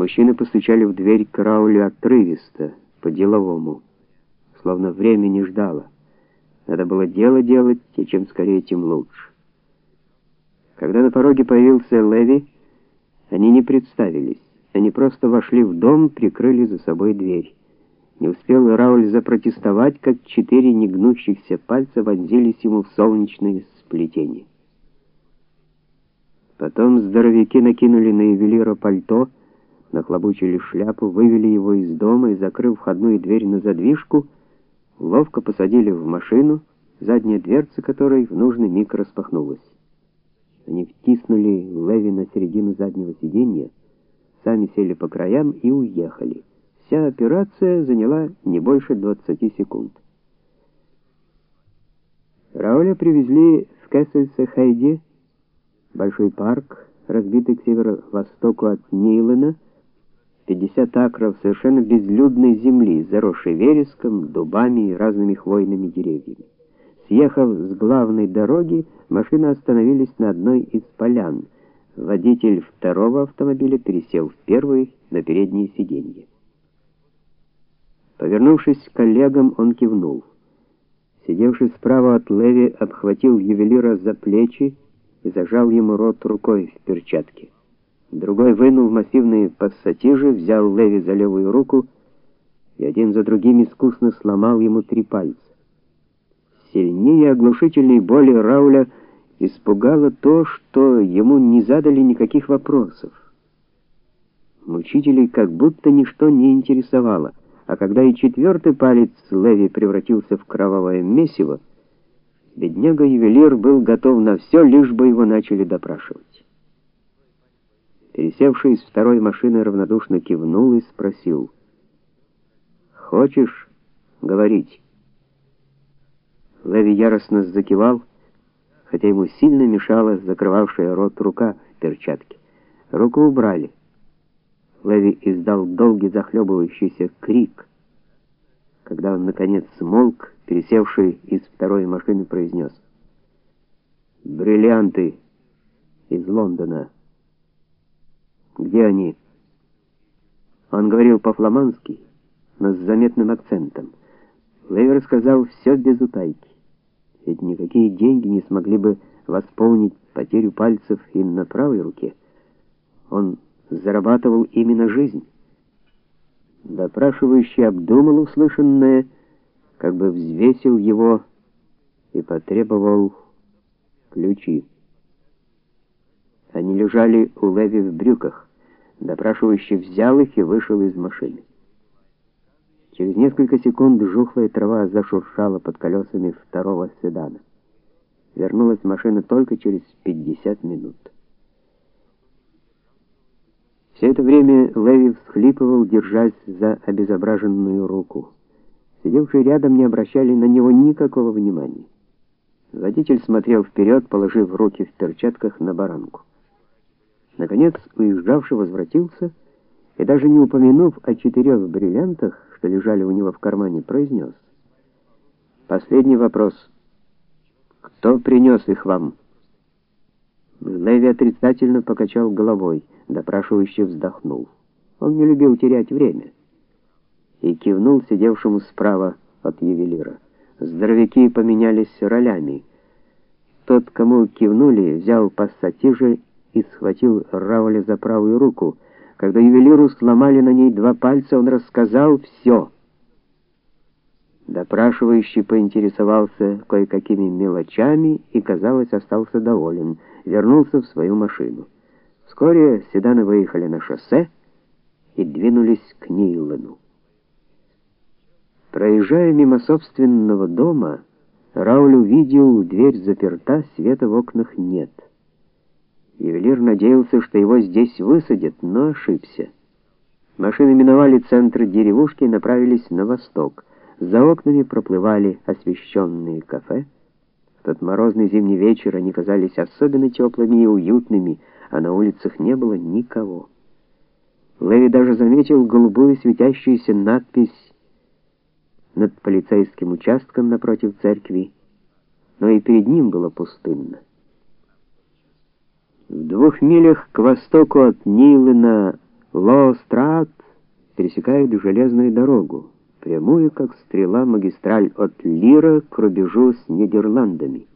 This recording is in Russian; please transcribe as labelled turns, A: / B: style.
A: Мужчины постучали в дверь Крауля отрывисто, по-деловому, словно время не ждало. Надо было дело делать, и чем скорее, тем лучше. Когда на пороге появился Леви, они не представились. Они просто вошли в дом, прикрыли за собой дверь. Не успел Рауль запротестовать, как четыре негнущихся пальца вонзились ему в солнечное сплетение. Потом здоровяки накинули на ювелира пальто, нахлобучили шляпу, вывели его из дома и, закрыв входную дверь на задвижку, ловко посадили в машину, задняя дверца которой в нужный миг распахнулась. Они втиснули Леви на середину заднего сиденья, сами сели по краям и уехали. Вся операция заняла не больше 20 секунд. Рауля привезли в Кессельсе-Хайде, большой парк, разбитый к северо-востоку от Нейлена, 50 акров совершенно безлюдной земли, заросшей вереском, дубами и разными хвойными деревьями. Съехав с главной дороги, машины остановились на одной из полян. Водитель второго автомобиля пересел в первый на переднее сиденье. Повернувшись к коллегам, он кивнул. Сидевший справа от Леви обхватил ювелира за плечи и зажал ему рот рукой в перчатке. Другой вынул массивные пассатижи, взял Леви за левую руку и один за другим искусно сломал ему три пальца. Сильнее оглушительной боли Рауля испугало то, что ему не задали никаких вопросов. Мучителей как будто ничто не интересовало, а когда и четвертый палец Леви превратился в кровавое месиво, бедняга-ювелир был готов на все, лишь бы его начали допрашивать. Пересевший из второй машины равнодушно кивнул и спросил: "Хочешь говорить?" Леви яростно закивал, хотя ему сильно мешала закрывавшая рот рука в перчатке. Руку убрали. Леви издал долгий захлебывающийся крик. Когда он наконец смолк, пересевший из второй машины произнес: "Бриллианты из Лондона". Где они? Он говорил по-фламандски, но с заметным акцентом. Леви рассказал все без утайки. Ведь никакие деньги не смогли бы восполнить потерю пальцев и на правой руке. Он зарабатывал именно жизнь. Допрашивающий обдумал услышанное, как бы взвесил его и потребовал ключи. Они лежали у Леви в брюках. Допрашивающий взял их и вышел из машины. Через несколько секунд жухлая трава зашуршала под колесами второго седана. Вернулась машина только через 50 минут. Все это время Леви всхлипывал, держась за обезображенную руку. Сидевшие рядом не обращали на него никакого внимания. Водитель смотрел вперед, положив руки в перчатках на баранку. Наконец, уезжавший возвратился и даже не упомянув о четырех бриллиантах, что лежали у него в кармане, произнес: "Последний вопрос. Кто принес их вам?" Леви отрицательно покачал головой, допрашивающий вздохнул. Он не любил терять время и кивнул сидевшему справа от ювелира. Здоровяки поменялись ролями. Тот, кому кивнули, взял пассатижи и схватил Рауля за правую руку. Когда ювелиру сломали на ней два пальца, он рассказал все. Допрашивающий поинтересовался кое-какими мелочами и, казалось, остался доволен. Вернулся в свою машину. Вскоре седаны выехали на шоссе и двинулись к Нейлену. Проезжая мимо собственного дома, Рауль увидел, дверь заперта, света в окнах нет. Ювелир надеялся, что его здесь высадят, но ошибся. Машины миновали центр деревушки и направились на восток. За окнами проплывали освещенные кафе. В тот морозный зимний вечер они казались особенно теплыми и уютными, а на улицах не было никого. Леви даже заметил голубую светящуюся надпись над полицейским участком напротив церкви, но и перед ним было пустынно. В двух милях к востоку от Нилына Ло-Страт пересекает железную дорогу, прямую как стрела магистраль от Лира к рубежу с Нидерландами.